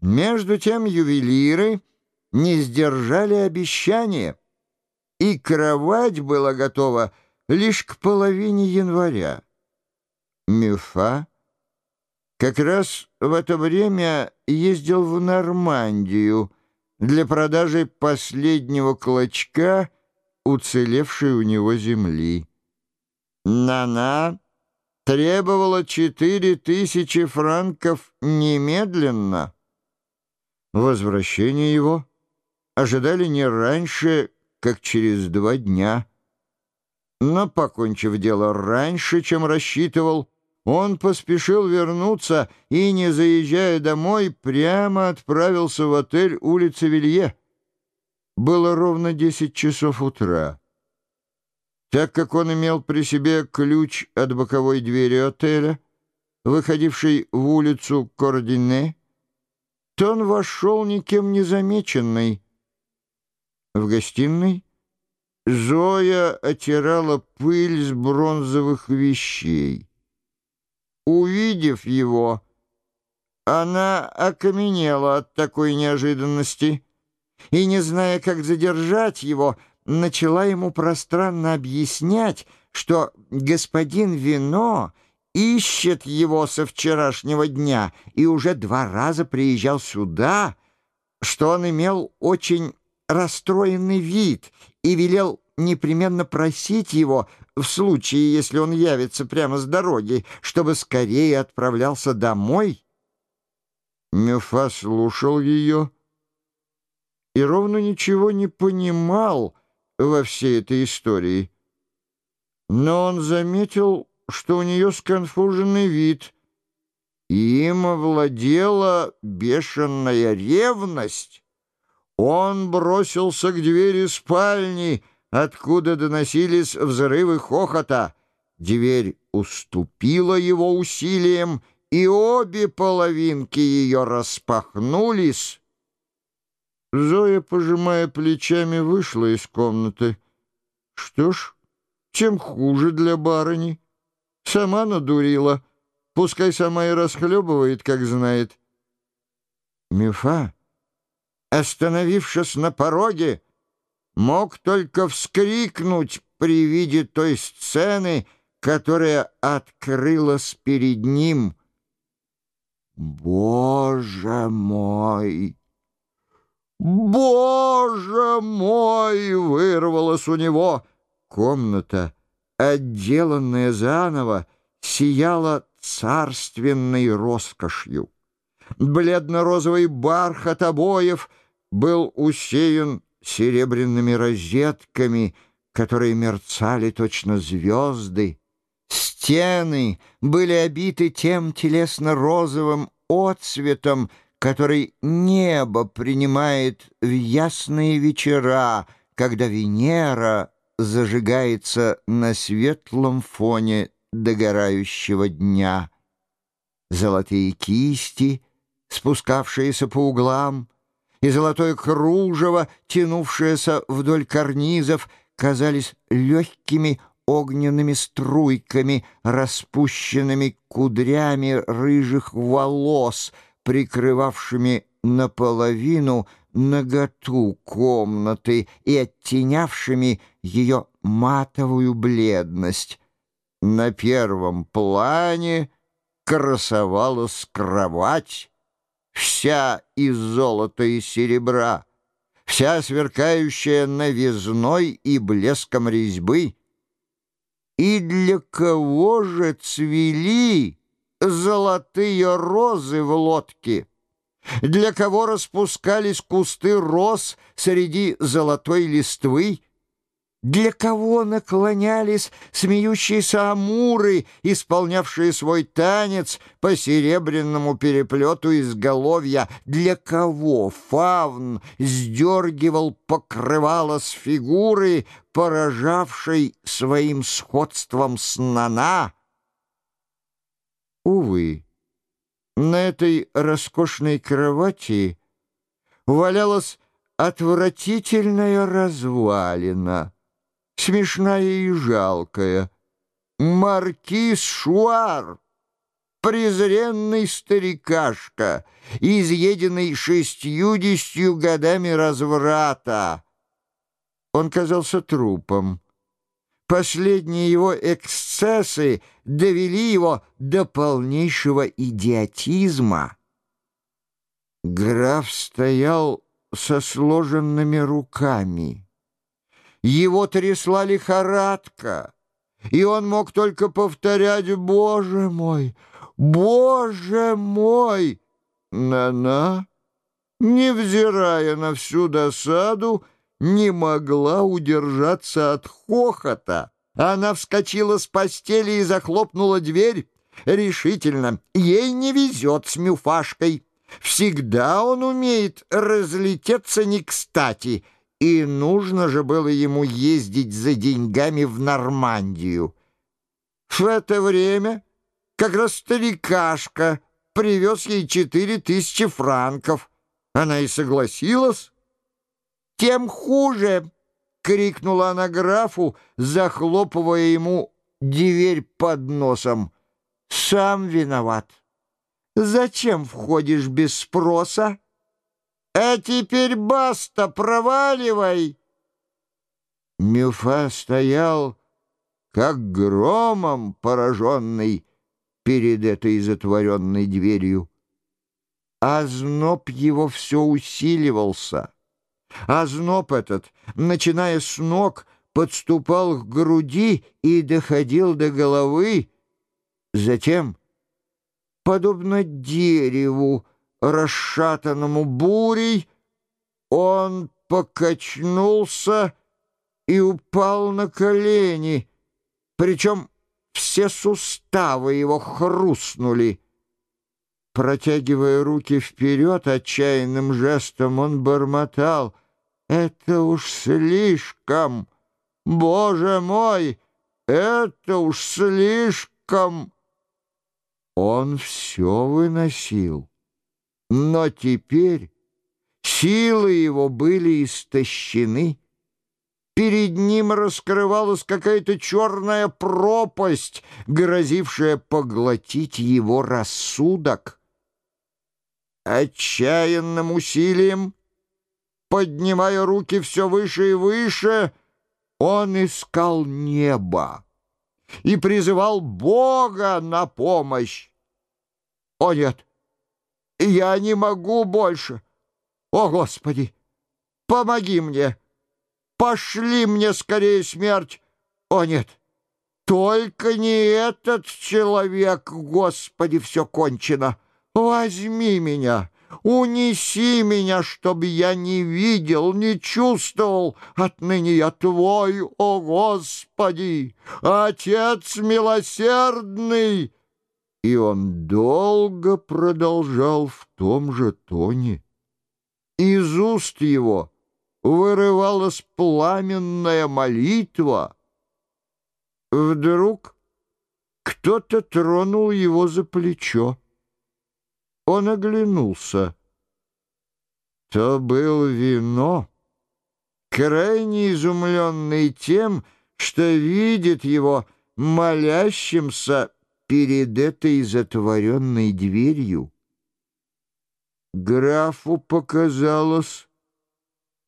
Между тем ювелиры не сдержали обещания, и кровать была готова лишь к половине января. Мюфа как раз в это время ездил в Нормандию для продажи последнего клочка уцелевшей у него земли. Нана требовала четыре тысячи франков немедленно. Возвращение его ожидали не раньше, как через два дня. Но, покончив дело раньше, чем рассчитывал, он поспешил вернуться и, не заезжая домой, прямо отправился в отель улицы Вилье. Было ровно десять часов утра. Так как он имел при себе ключ от боковой двери отеля, выходившей в улицу Кордине, то он вошел никем не замеченный. В гостиной Зоя отирала пыль с бронзовых вещей. Увидев его, она окаменела от такой неожиданности и, не зная, как задержать его, начала ему пространно объяснять, что господин Вино ищет его со вчерашнего дня и уже два раза приезжал сюда, что он имел очень расстроенный вид и велел непременно просить его, в случае, если он явится прямо с дороги, чтобы скорее отправлялся домой. Мюфа слушал ее и ровно ничего не понимал во всей этой истории. Но он заметил, что у нее сконфуженный вид, и им овладела бешеная ревность. Он бросился к двери спальни, откуда доносились взрывы хохота. Дверь уступила его усилиям, и обе половинки ее распахнулись. Зоя, пожимая плечами, вышла из комнаты. Что ж, чем хуже для барыни. Сама надурила. Пускай сама и расхлебывает, как знает. Мифа, остановившись на пороге, мог только вскрикнуть при виде той сцены, которая открылась перед ним. «Боже мой! Боже мой!» — вырвалось у него. Комната, отделанная заново, сияла царственной роскошью. Бледно-розовый бархат обоев был усеян серебряными розетками, которые мерцали точно звезды. Стены были обиты тем телесно-розовым отцветом, который небо принимает в ясные вечера, когда Венера зажигается на светлом фоне догорающего дня. Золотые кисти, спускавшиеся по углам, и золотое кружево, тянувшееся вдоль карнизов, казались легкими огненными струйками, распущенными кудрями рыжих волос, прикрывавшими наполовину наготу комнаты и оттенявшими ее матовую бледность. На первом плане красовалась кровать, вся из золота и серебра, вся сверкающая новизной и блеском резьбы. И для кого же цвели золотые розы в лодке? Для кого распускались кусты роз среди золотой листвы? Для кого наклонялись смеющиеся амуры, исполнявшие свой танец по серебряному переплету изголовья? Для кого фавн сдергивал покрывало с фигуры, поражавшей своим сходством с Нана? Увы, на этой роскошной кровати валялась отвратительная развалина — смешная и жалкая. Маркиз Шуар, презренный старикашка, изъеденный шестьюдесятью годами разврата. Он казался трупом. Последние его эксцессы довели его до полнейшего идиотизма. Граф стоял со сложенными руками. Его трясла лихорадка, и он мог только повторять «Боже мой! Боже мой!» Нана, невзирая на всю досаду, не могла удержаться от хохота. Она вскочила с постели и захлопнула дверь. Решительно, ей не везет с Мюфашкой. Всегда он умеет разлететься не кстати, и нужно же было ему ездить за деньгами в Нормандию. В это время как раз старикашка привез ей четыре тысячи франков. Она и согласилась. «Тем хуже!» — крикнула она графу, захлопывая ему дверь под носом. «Сам виноват. Зачем входишь без спроса? А теперь баста, проваливай!» Мюфа стоял, как громом пораженный перед этой затворенной дверью. А зноб его все усиливался. Озноб этот, начиная с ног, подступал к груди и доходил до головы. Затем, подобно дереву, расшатанному бурей, он покачнулся и упал на колени, причем все суставы его хрустнули. Протягивая руки вперед, отчаянным жестом он бормотал — это уж слишком! Боже мой, это уж слишком!» Он все выносил, но теперь силы его были истощены. Перед ним раскрывалась какая-то черная пропасть, грозившая поглотить его рассудок. Отчаянным усилием поднимая руки все выше и выше, он искал небо и призывал Бога на помощь. О нет, я не могу больше. О, Господи, помоги мне, пошли мне скорее смерть. О нет, только не этот человек, Господи, все кончено. Возьми меня. Унеси меня, чтобы я не видел, не чувствовал. Отныне я твой, о Господи, Отец милосердный!» И он долго продолжал в том же тоне. Из уст его вырывалась пламенная молитва. Вдруг кто-то тронул его за плечо. Он оглянулся. То был вино, крайне изумленный тем, что видит его молящимся перед этой затворенной дверью. Графу показалось,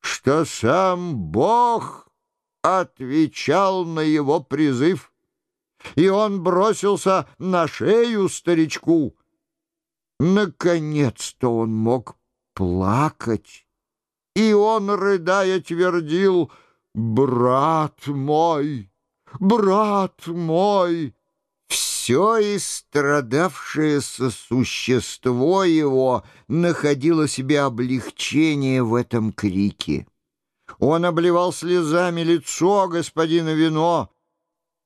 что сам Бог отвечал на его призыв, и он бросился на шею старичку, Наконец-то он мог плакать. И он, рыдая, твердил «Брат мой, брат мой!» Все истрадавшееся существо его находило себе облегчение в этом крике. Он обливал слезами лицо господина Вино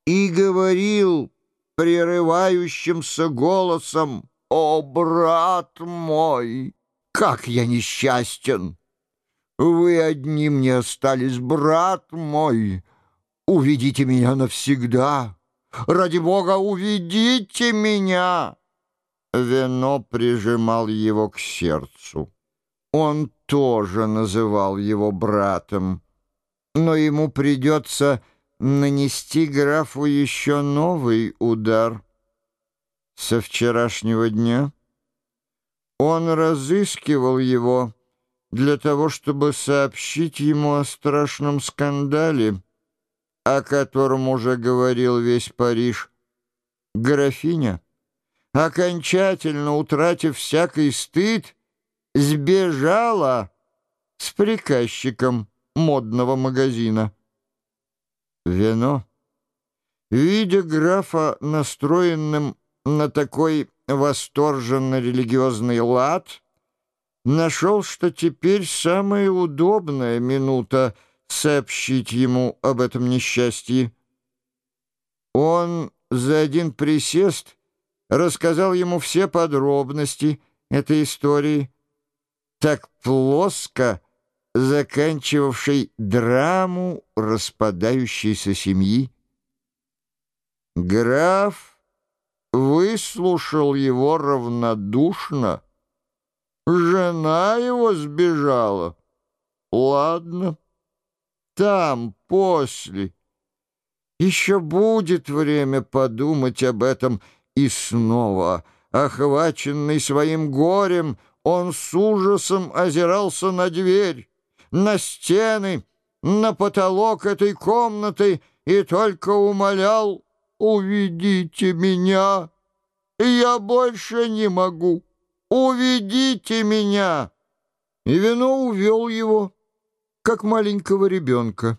и говорил прерывающимся голосом «О, брат мой, как я несчастен! Вы одни мне остались, брат мой. Уведите меня навсегда. Ради Бога, уведите меня!» Вино прижимал его к сердцу. Он тоже называл его братом, но ему придется нанести графу еще новый удар — со вчерашнего дня. Он разыскивал его для того, чтобы сообщить ему о страшном скандале, о котором уже говорил весь Париж. Графиня, окончательно утратив всякий стыд, сбежала с приказчиком модного магазина. Вино, видя графа настроенным на такой восторженно-религиозный лад, нашел, что теперь самая удобная минута сообщить ему об этом несчастье. Он за один присест рассказал ему все подробности этой истории, так плоско заканчивавшей драму распадающейся семьи. Граф выслушал его равнодушно, Жена его сбежала. Ладно, там, после. Еще будет время подумать об этом и снова, охваченный своим горем, он с ужасом озирался на дверь, на стены, на потолок этой комнаты и только умолял «Уведите меня, я больше не могу». «Уведите меня!» И вино увел его, как маленького ребенка.